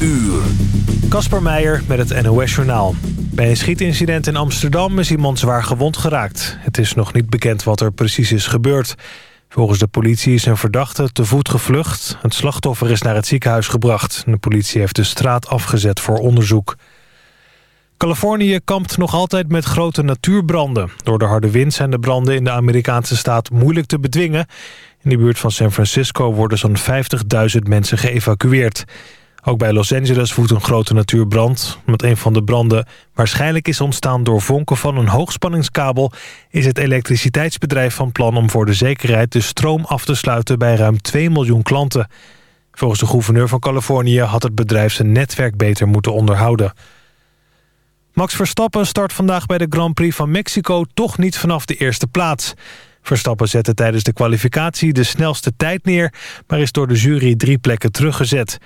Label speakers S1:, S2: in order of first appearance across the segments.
S1: uur.
S2: Kasper Meijer met het NOS-journaal. Bij een schietincident in Amsterdam is iemand zwaar gewond geraakt. Het is nog niet bekend wat er precies is gebeurd. Volgens de politie is een verdachte te voet gevlucht. Het slachtoffer is naar het ziekenhuis gebracht. De politie heeft de straat afgezet voor onderzoek. Californië kampt nog altijd met grote natuurbranden. Door de harde wind zijn de branden in de Amerikaanse staat moeilijk te bedwingen. In de buurt van San Francisco worden zo'n 50.000 mensen geëvacueerd. Ook bij Los Angeles voedt een grote natuurbrand. Met een van de branden waarschijnlijk is ontstaan door vonken van een hoogspanningskabel... is het elektriciteitsbedrijf van plan om voor de zekerheid de stroom af te sluiten bij ruim 2 miljoen klanten. Volgens de gouverneur van Californië had het bedrijf zijn netwerk beter moeten onderhouden. Max Verstappen start vandaag bij de Grand Prix van Mexico toch niet vanaf de eerste plaats. Verstappen zette tijdens de kwalificatie de snelste tijd neer... maar is door de jury drie plekken teruggezet.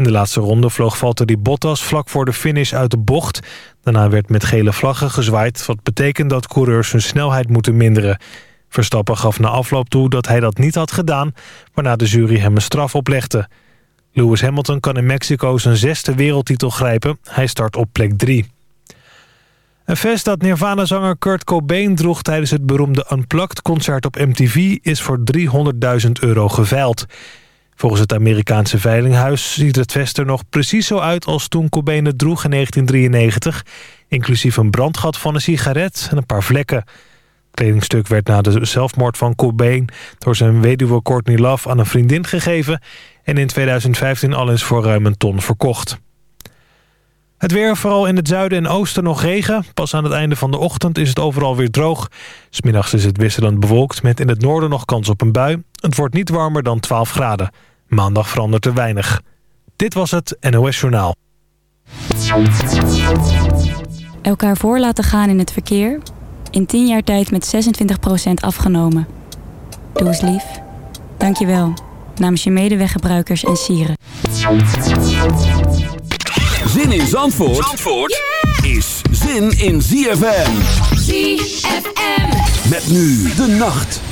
S2: In de laatste ronde vloog Valtteri Bottas vlak voor de finish uit de bocht. Daarna werd met gele vlaggen gezwaaid... wat betekent dat coureurs hun snelheid moeten minderen. Verstappen gaf na afloop toe dat hij dat niet had gedaan... waarna de jury hem een straf oplegde. Lewis Hamilton kan in Mexico zijn zesde wereldtitel grijpen. Hij start op plek 3. Een vest dat Nirvana-zanger Kurt Cobain droeg... tijdens het beroemde Unplugged-concert op MTV... is voor 300.000 euro geveild. Volgens het Amerikaanse veilinghuis ziet het vest er nog precies zo uit... als toen Cobain het droeg in 1993... inclusief een brandgat van een sigaret en een paar vlekken. Het kledingstuk werd na de zelfmoord van Cobain... door zijn weduwe Courtney Love aan een vriendin gegeven... en in 2015 al eens voor ruim een ton verkocht. Het weer, vooral in het zuiden en oosten nog regen. Pas aan het einde van de ochtend is het overal weer droog. Smiddags is het wisselend bewolkt met in het noorden nog kans op een bui. Het wordt niet warmer dan 12 graden. Maandag verandert er weinig. Dit was het NOS Journaal.
S3: Elkaar voor laten gaan in het verkeer. In 10 jaar tijd met 26% afgenomen. Doe eens lief. Dank je wel. Namens je medeweggebruikers en sieren.
S1: Zin in Zandvoort, Zandvoort is zin in ZFM.
S4: ZFM.
S1: Met nu de nacht.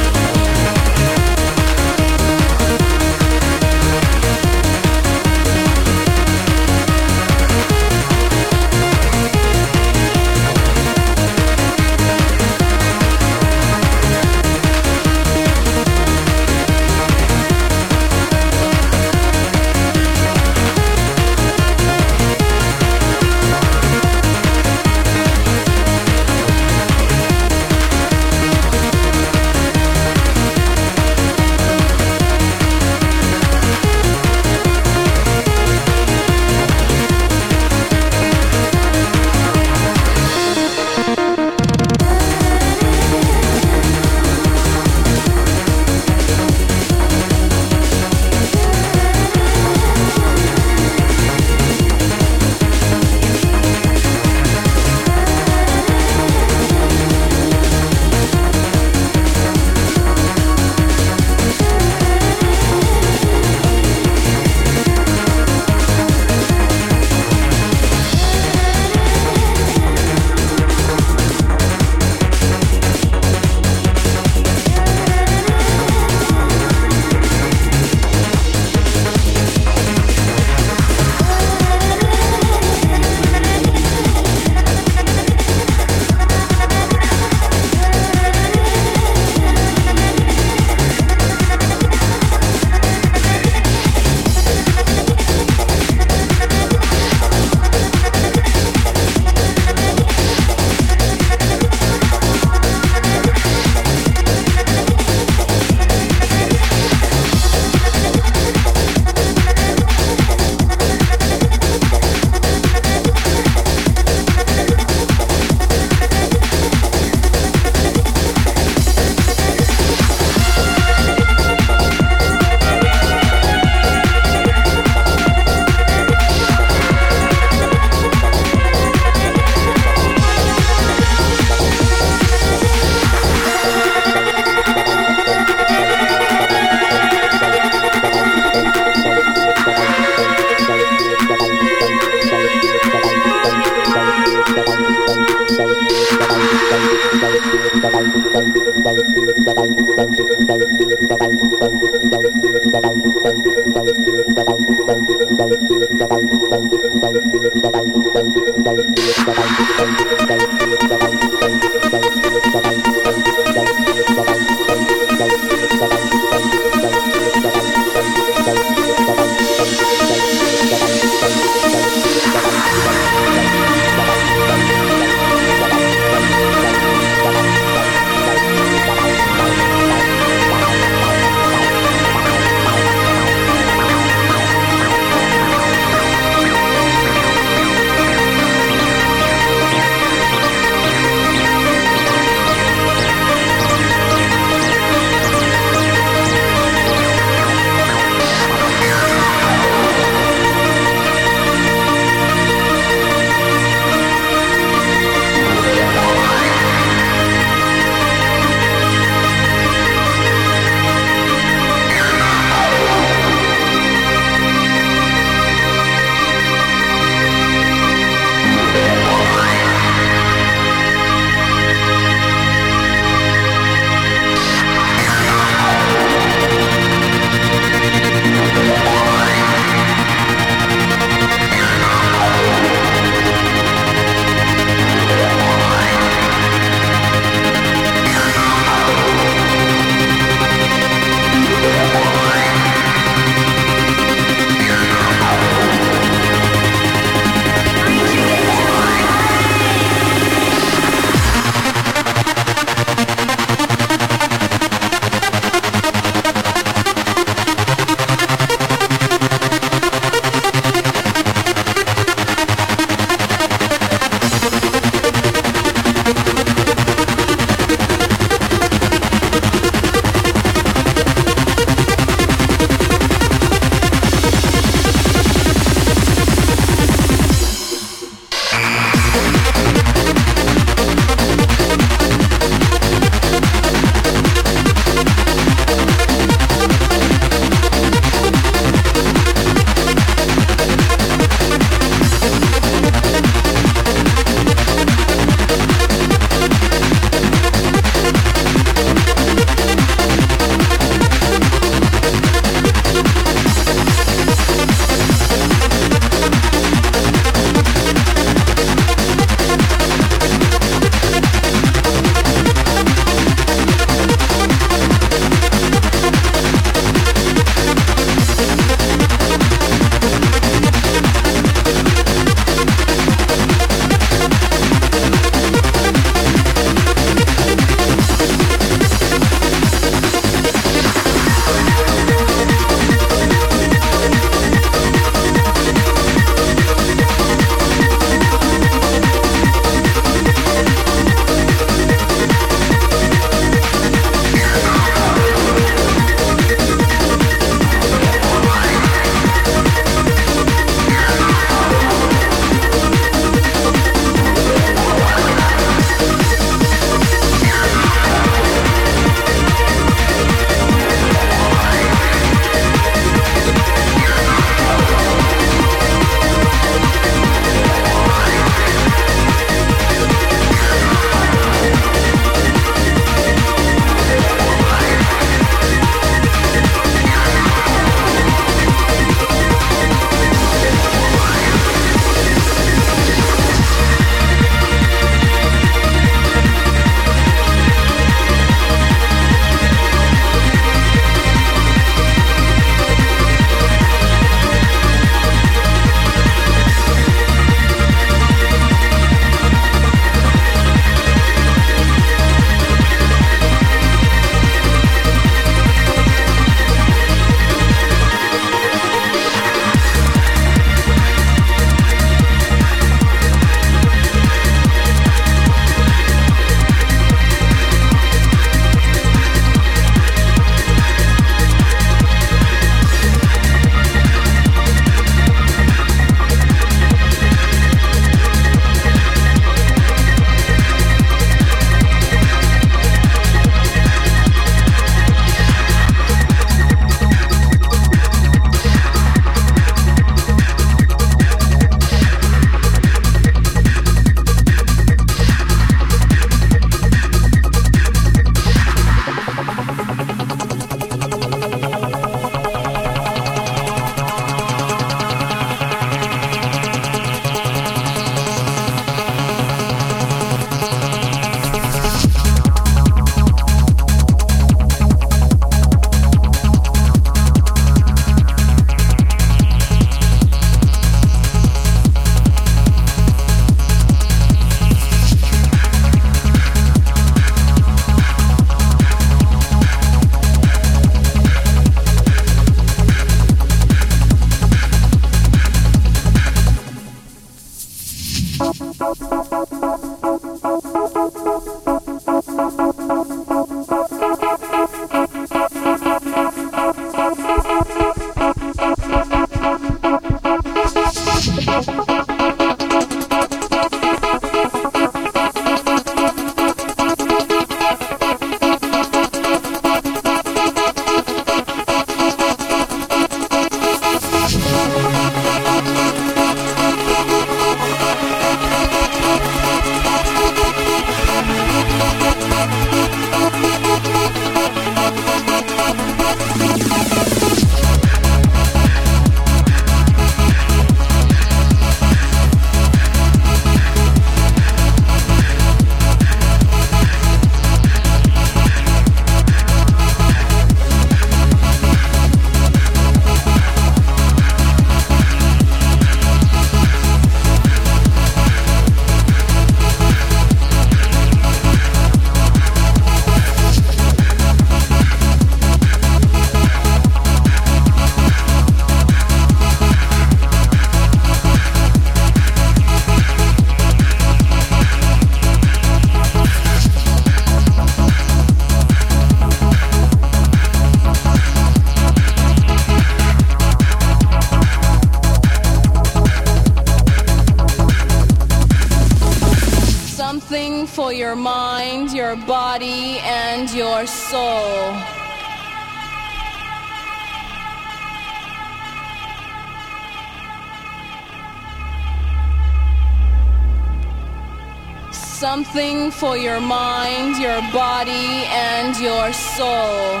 S5: Something for your mind, your body, and your soul.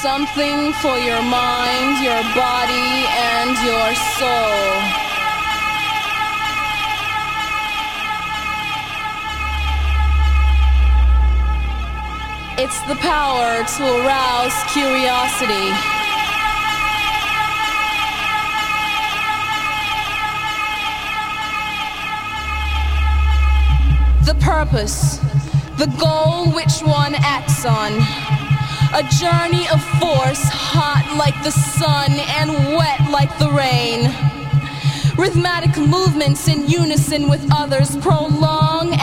S5: Something for your mind, your body, and your soul. It's the power to arouse curiosity. The purpose, the goal which one acts on. A journey of force, hot like the sun and wet like the rain. Rhythmic movements in unison with others prolong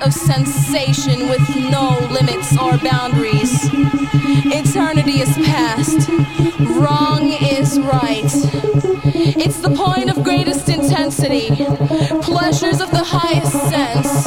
S5: of sensation with no limits or boundaries. Eternity is past, wrong is right. It's the point of greatest intensity, pleasures of the highest sense,